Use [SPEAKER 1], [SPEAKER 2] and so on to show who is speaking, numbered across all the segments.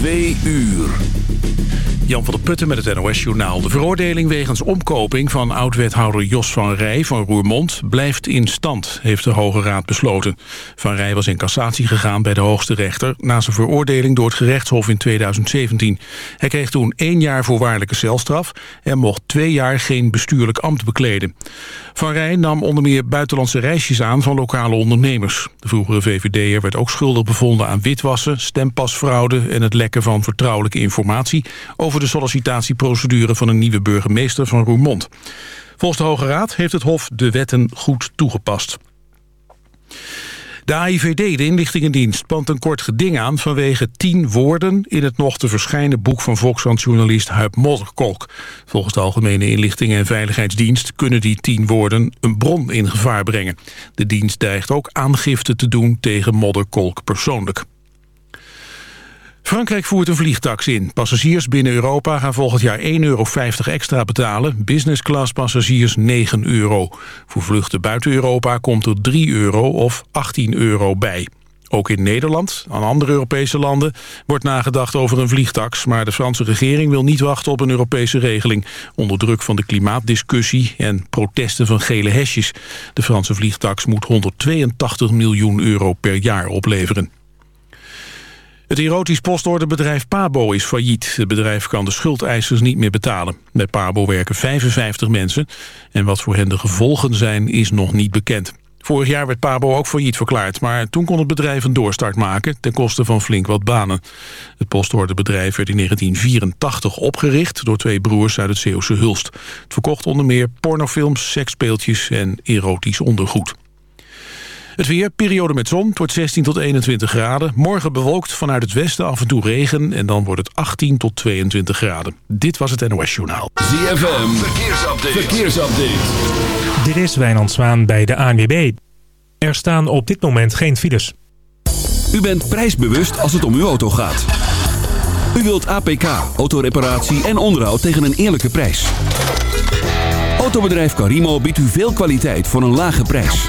[SPEAKER 1] Twee uur. Jan van der Putten met het NOS-journaal. De veroordeling wegens omkoping van oud-wethouder Jos van Rij van Roermond blijft in stand, heeft de Hoge Raad besloten. Van Rij was in cassatie gegaan bij de hoogste rechter na zijn veroordeling door het gerechtshof in 2017. Hij kreeg toen één jaar voorwaardelijke celstraf en mocht twee jaar geen bestuurlijk ambt bekleden. Van Rij nam onder meer buitenlandse reisjes aan van lokale ondernemers. De vroegere VVD'er werd ook schuldig bevonden aan witwassen, stempasfraude en het lekken van vertrouwelijke informatie over de sollicitatieprocedure van een nieuwe burgemeester van Roermond. Volgens de Hoge Raad heeft het Hof de wetten goed toegepast. De AIVD, de inlichtingendienst, pant een kort geding aan... vanwege tien woorden in het nog te verschijnen boek van Volkskrant-journalist Huib Modderkolk. Volgens de Algemene Inlichtingen en Veiligheidsdienst... kunnen die tien woorden een bron in gevaar brengen. De dienst dreigt ook aangifte te doen tegen Modderkolk persoonlijk. Frankrijk voert een vliegtax in. Passagiers binnen Europa gaan volgend jaar 1,50 euro extra betalen. Business class passagiers 9 euro. Voor vluchten buiten Europa komt er 3 euro of 18 euro bij. Ook in Nederland, aan andere Europese landen, wordt nagedacht over een vliegtax. Maar de Franse regering wil niet wachten op een Europese regeling. Onder druk van de klimaatdiscussie en protesten van gele hesjes. De Franse vliegtax moet 182 miljoen euro per jaar opleveren. Het erotisch postorderbedrijf Pabo is failliet. Het bedrijf kan de schuldeisers niet meer betalen. Bij Pabo werken 55 mensen en wat voor hen de gevolgen zijn is nog niet bekend. Vorig jaar werd Pabo ook failliet verklaard, maar toen kon het bedrijf een doorstart maken ten koste van flink wat banen. Het postorderbedrijf werd in 1984 opgericht door twee broers uit het Zeeuwse Hulst. Het verkocht onder meer pornofilms, seksspeeltjes en erotisch ondergoed. Het weer, periode met zon, wordt 16 tot 21 graden. Morgen bewolkt vanuit het westen af en toe regen... en dan wordt het 18 tot 22 graden. Dit was het NOS Journaal.
[SPEAKER 2] ZFM, verkeersupdate. verkeersupdate.
[SPEAKER 3] Dit is Wijnand Zwaan bij de ANWB. Er staan op dit moment geen files.
[SPEAKER 2] U bent prijsbewust als het om uw auto gaat. U wilt APK, autoreparatie en onderhoud tegen een eerlijke prijs. Autobedrijf Carimo biedt u veel kwaliteit voor een lage prijs.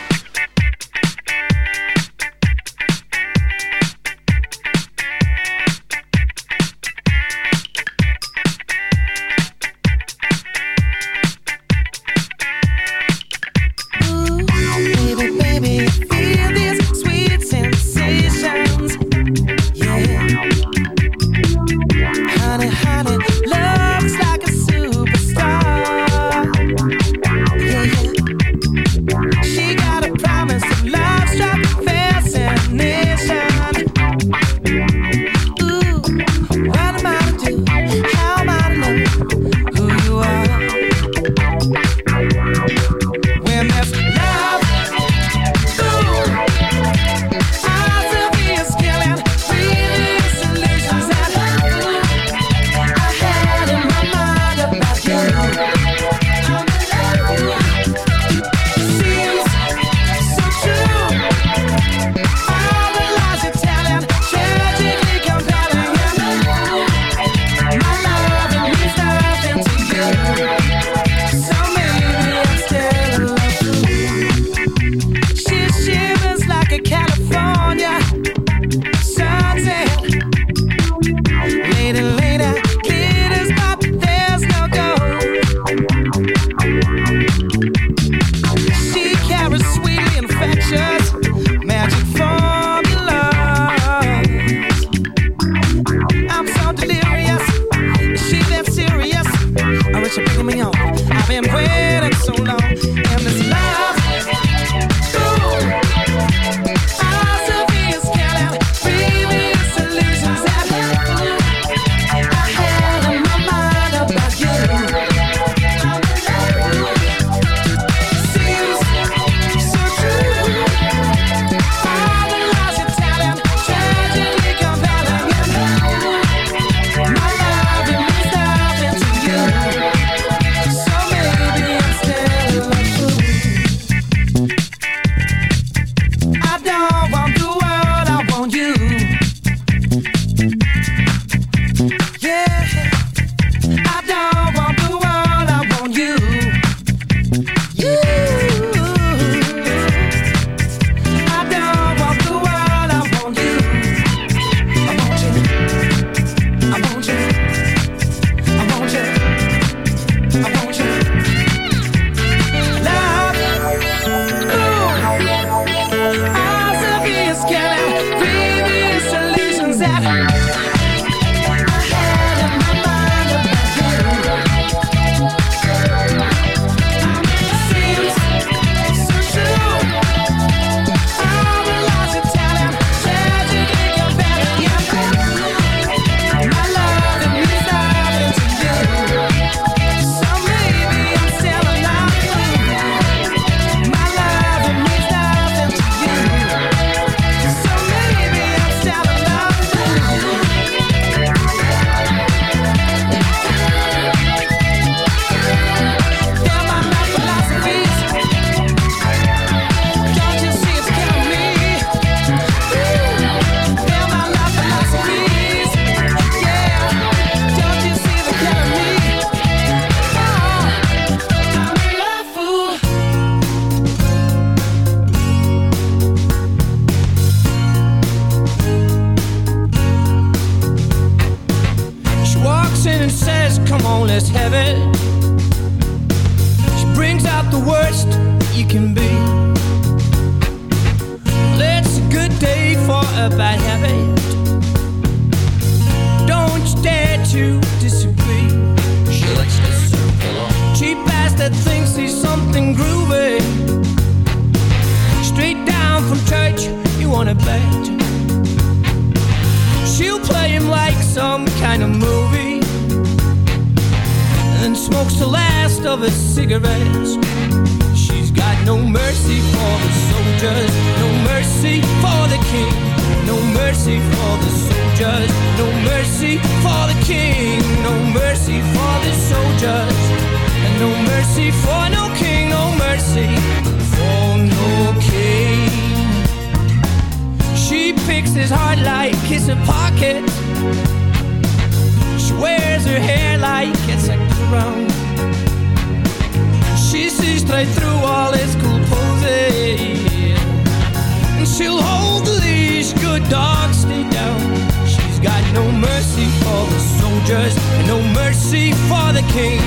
[SPEAKER 4] soldiers, no mercy for the king.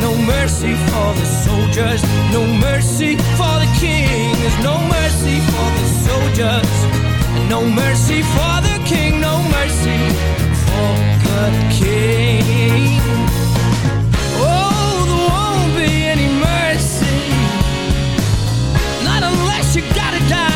[SPEAKER 4] No mercy for the soldiers, no mercy for the king. There's no mercy for the soldiers, no mercy for the king. No mercy for the king. Oh, there won't be any mercy, not unless you gotta die.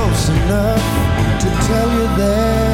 [SPEAKER 5] close enough to tell you that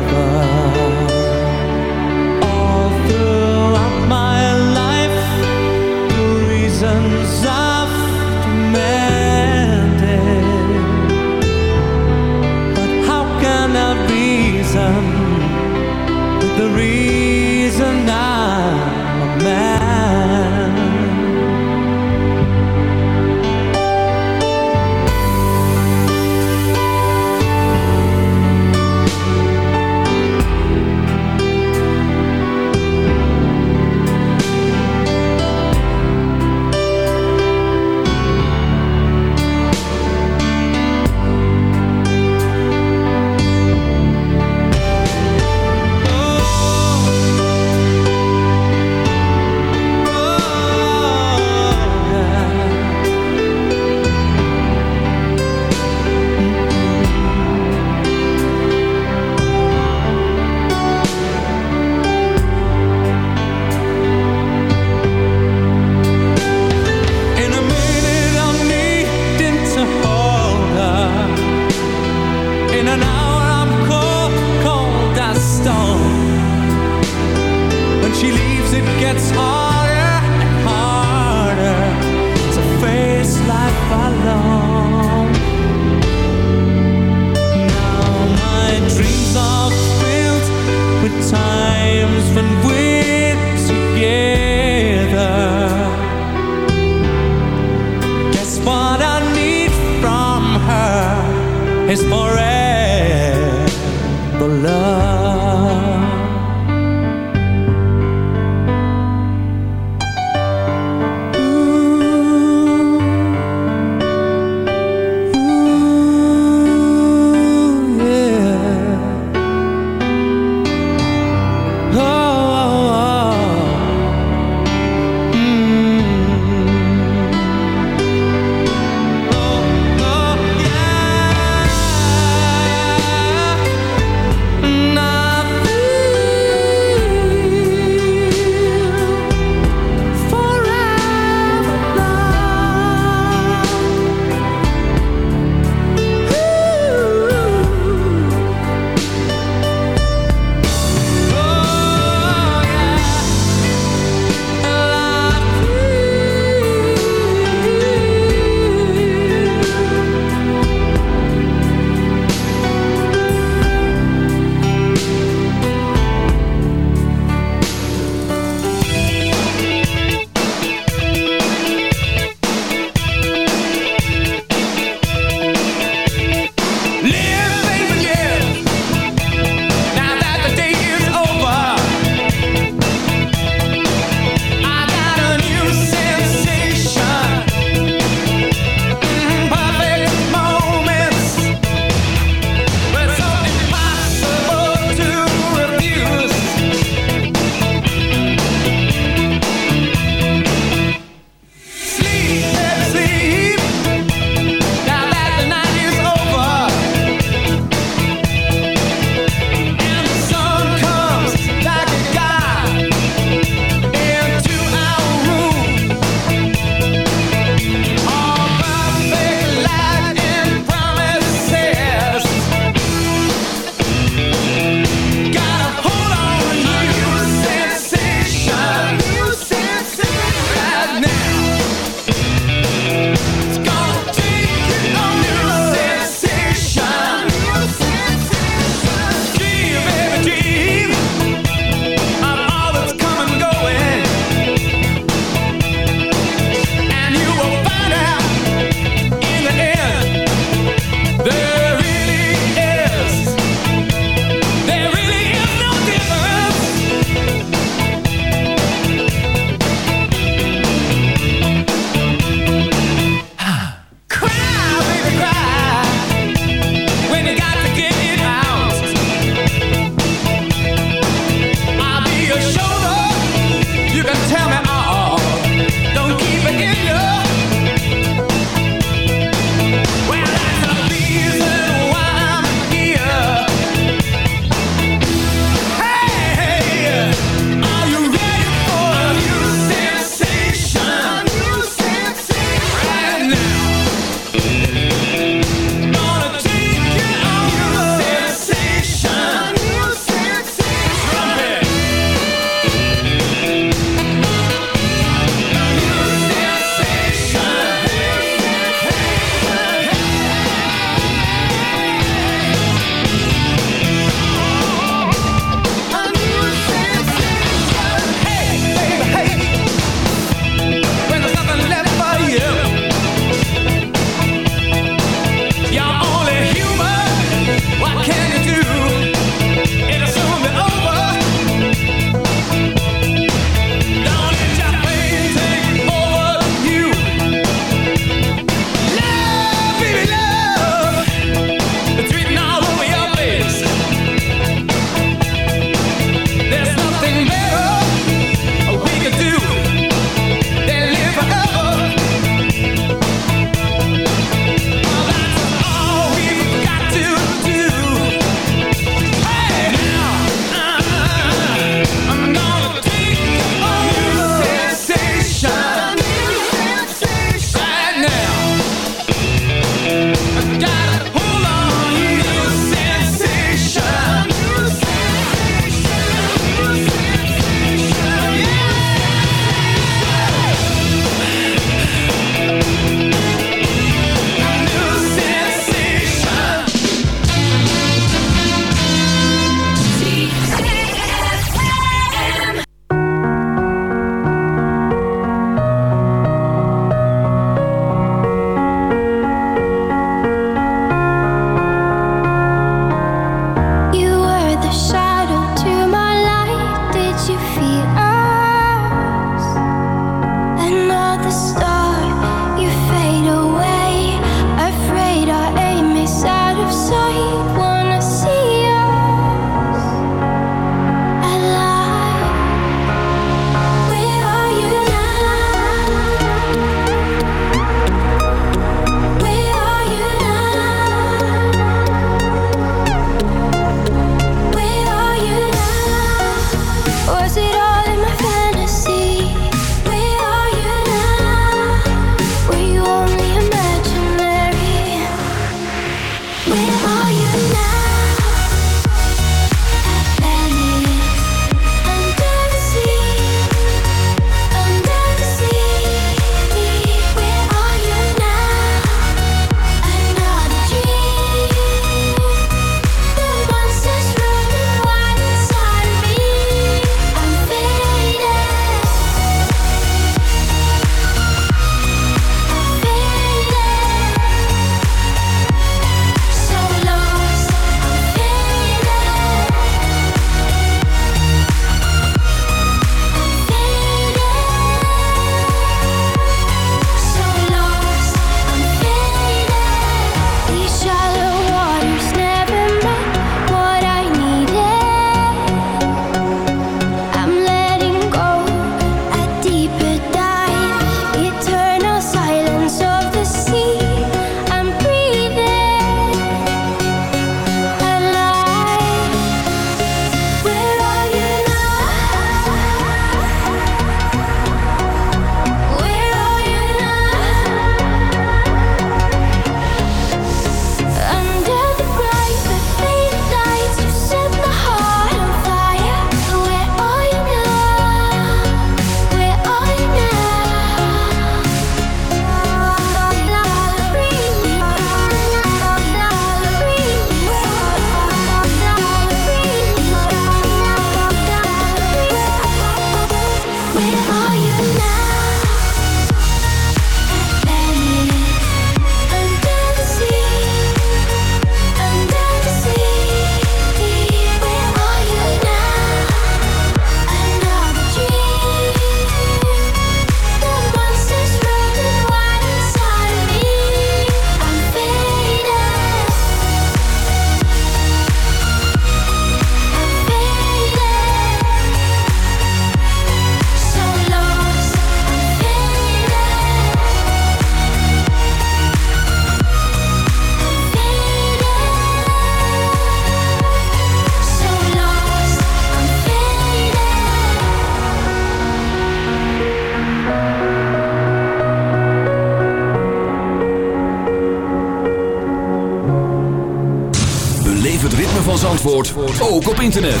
[SPEAKER 6] ook op internet.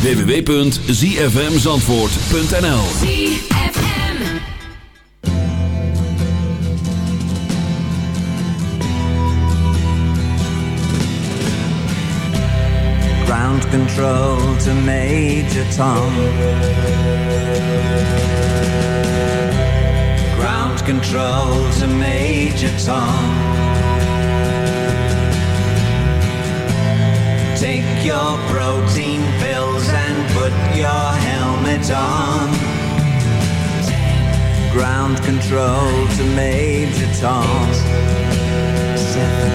[SPEAKER 6] www.zfmzandvoort.nl
[SPEAKER 7] Ground control to Major Tom. Ground control to Major Tom. Take your protein pills and put your helmet on. Ground control to Major Tom. Seven,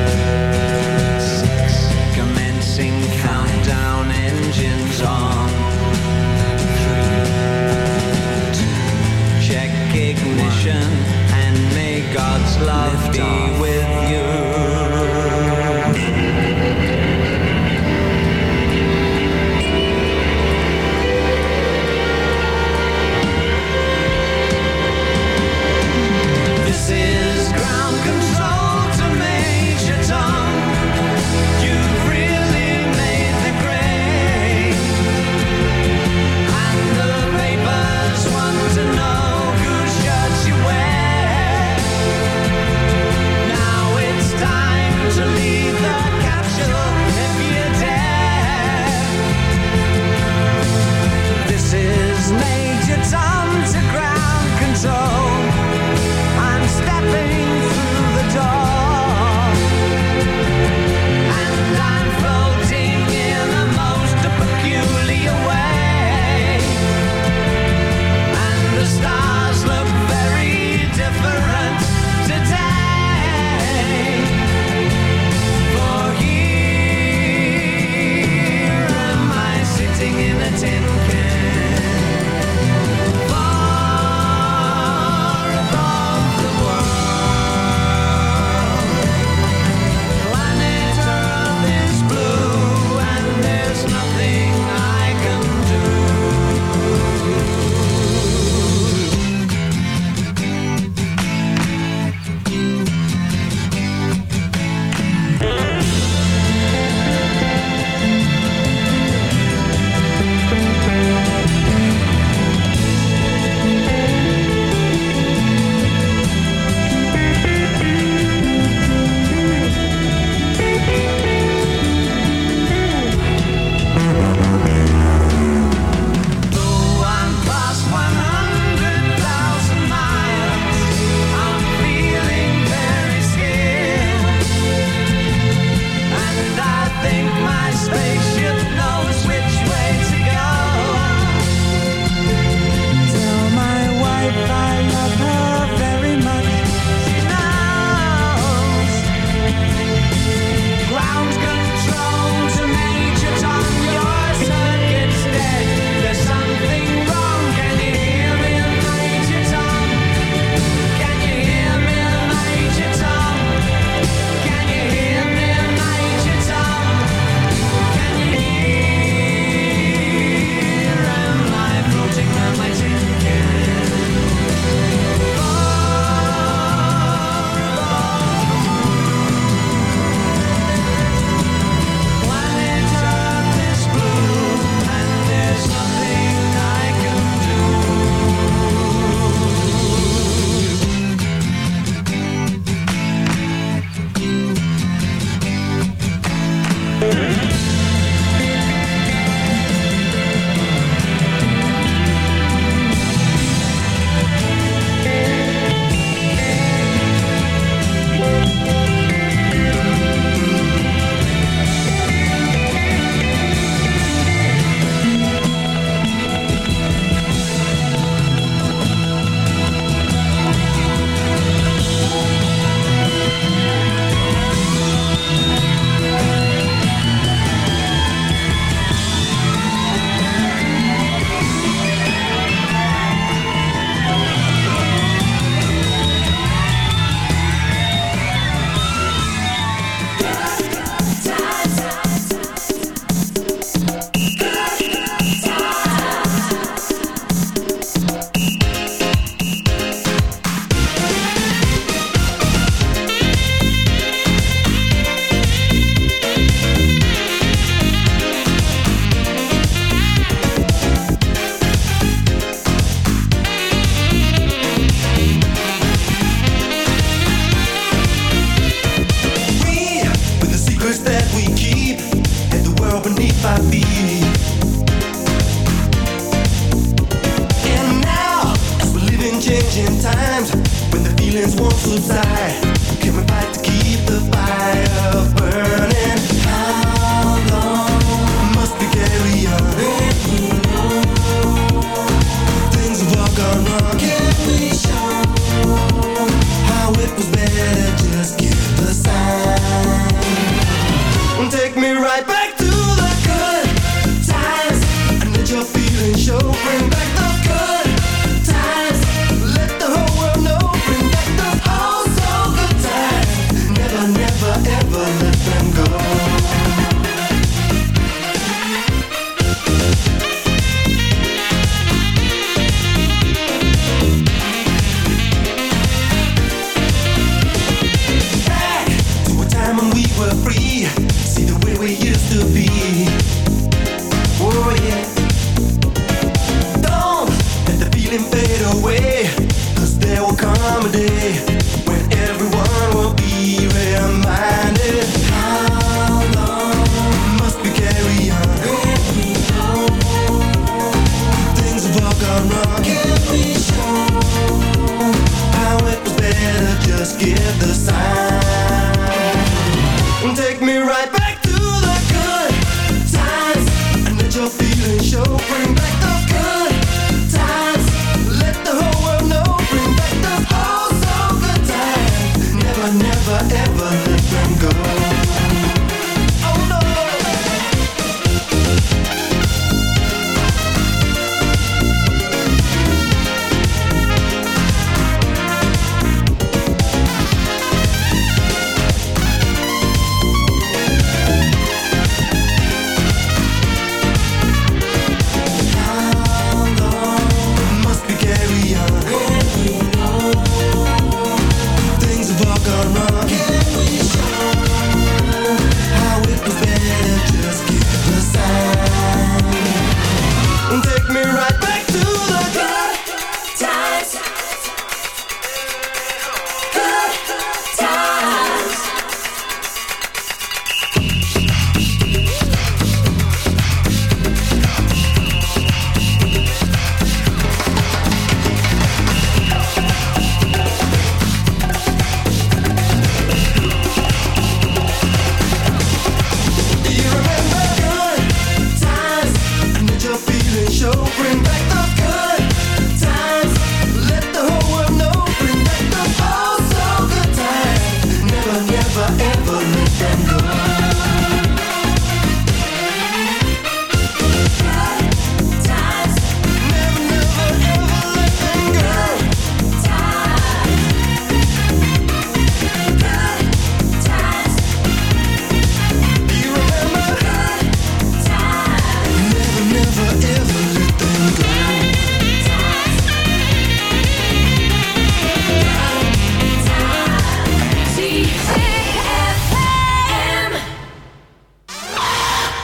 [SPEAKER 7] six, commencing countdown engines on. Three, two, check ignition and may God's love be with you.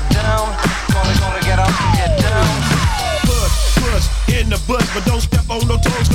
[SPEAKER 8] Get down. Gotta, gotta get up, get down.
[SPEAKER 9] Push, push, in the bush, but don't step on no toes,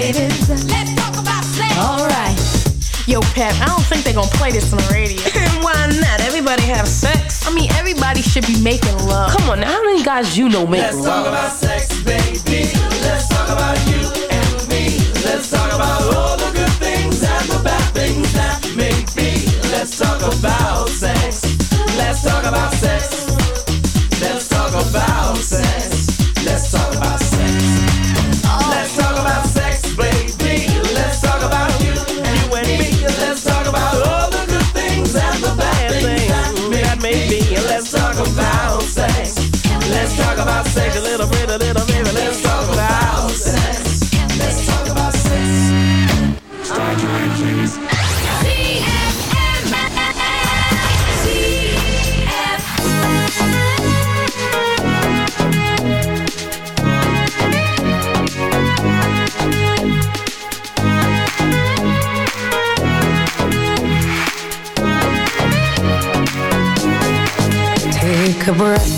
[SPEAKER 10] ladies, let's talk about sex. All right.
[SPEAKER 11] Yo, Pep, I don't think they're gonna play this on the radio.
[SPEAKER 12] Why not? Everybody have sex.
[SPEAKER 11] I mean, everybody should be making love.
[SPEAKER 12] Come on, now, how many guys you know make love?
[SPEAKER 13] Let's talk about sex, baby. Let's talk about you and me. Let's talk about all the good things and the bad things that may be. Let's talk about sex. Let's talk about sex. Let's talk about sex. talk about sex a
[SPEAKER 4] little bit, a little bit. Let's talk about sex. Let's talk about sex. Start.
[SPEAKER 14] Take a breath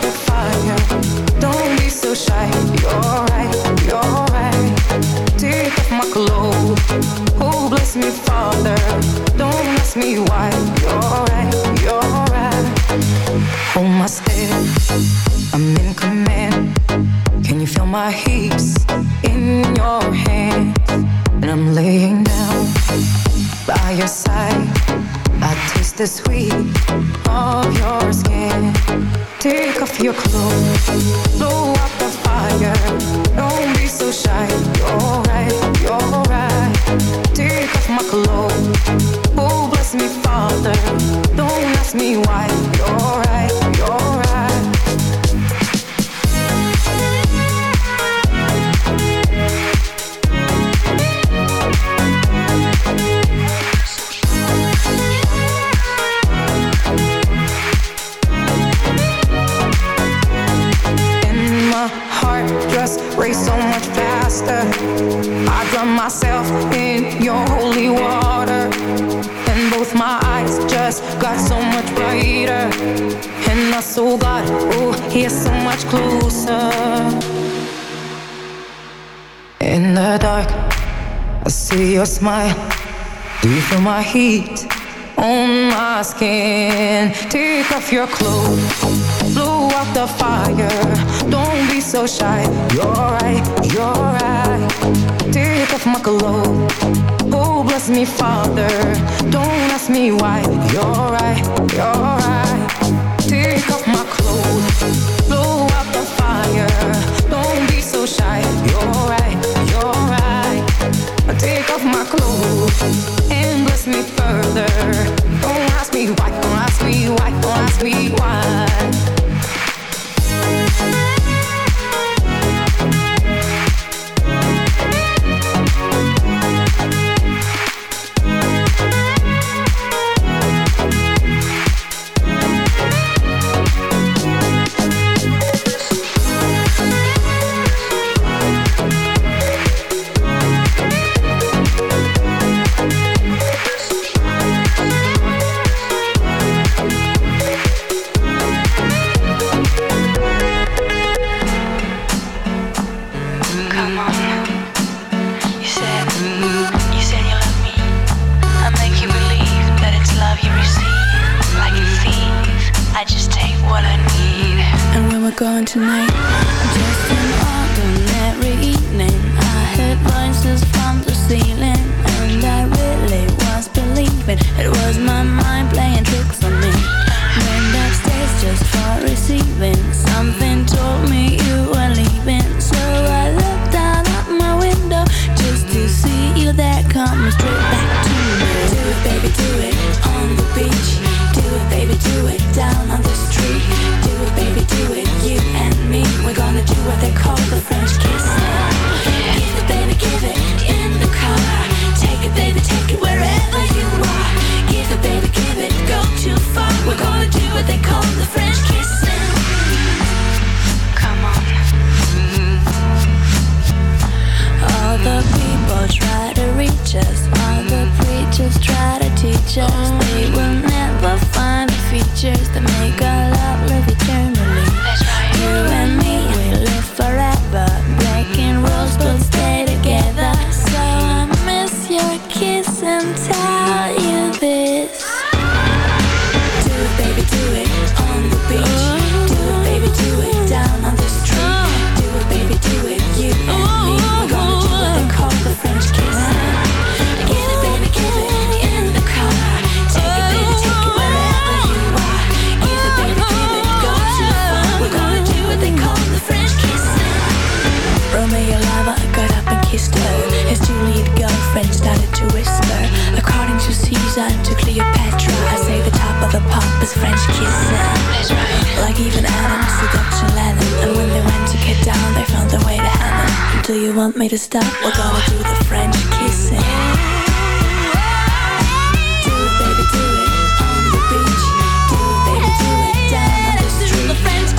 [SPEAKER 14] the sweet of your skin. Take off your clothes, blow out the fire. Don't be so shy, you're right, you're right. Take off my clothes, oh bless me, Father. Don't ask me why, you're got so much brighter. And I soul got, oh, here's so much closer. In the dark, I see your smile. Do you feel my heat on my skin? Take off your clothes, blow out the fire. Don't be so shy, you're right, you're right. Take off my clothes, oh, bless me, Father. Don't ask me why. You're right, you're right. Take off my clothes. Blow out the fire. Don't be so shy. You're right, you're right. Take off my clothes.
[SPEAKER 15] to stop. We're gonna do the French kissing. Do it, baby, do it on the beach. Do it, baby, do it. The French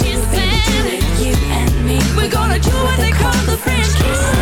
[SPEAKER 15] you and me. We're gonna do what they call the French kiss.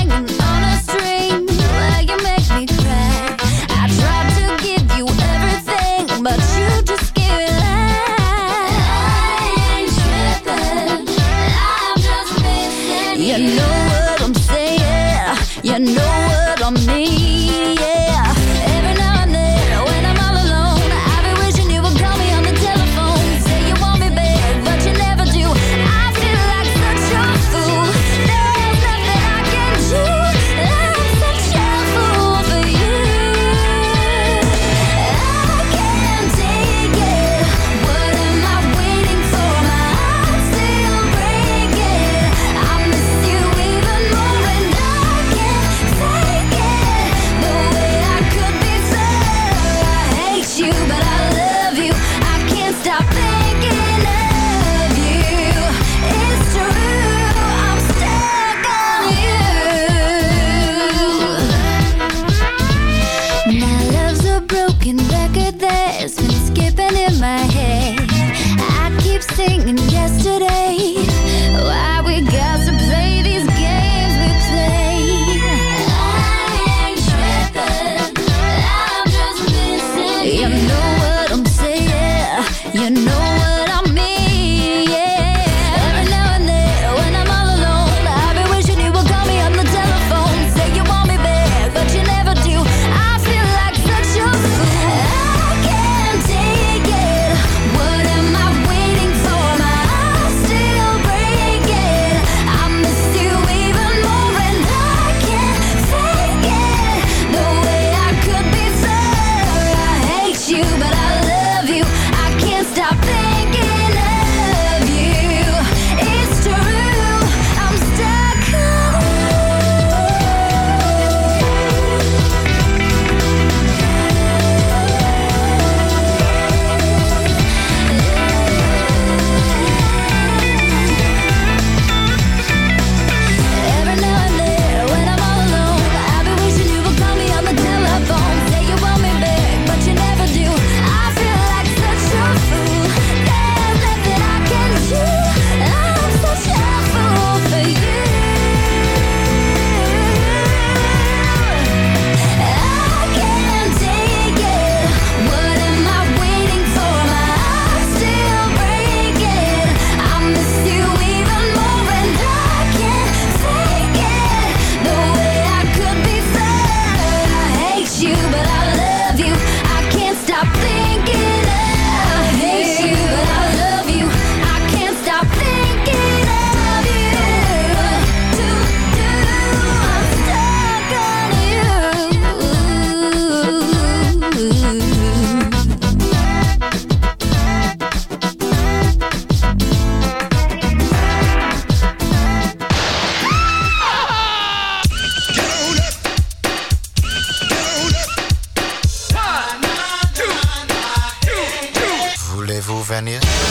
[SPEAKER 6] Pennsylvania.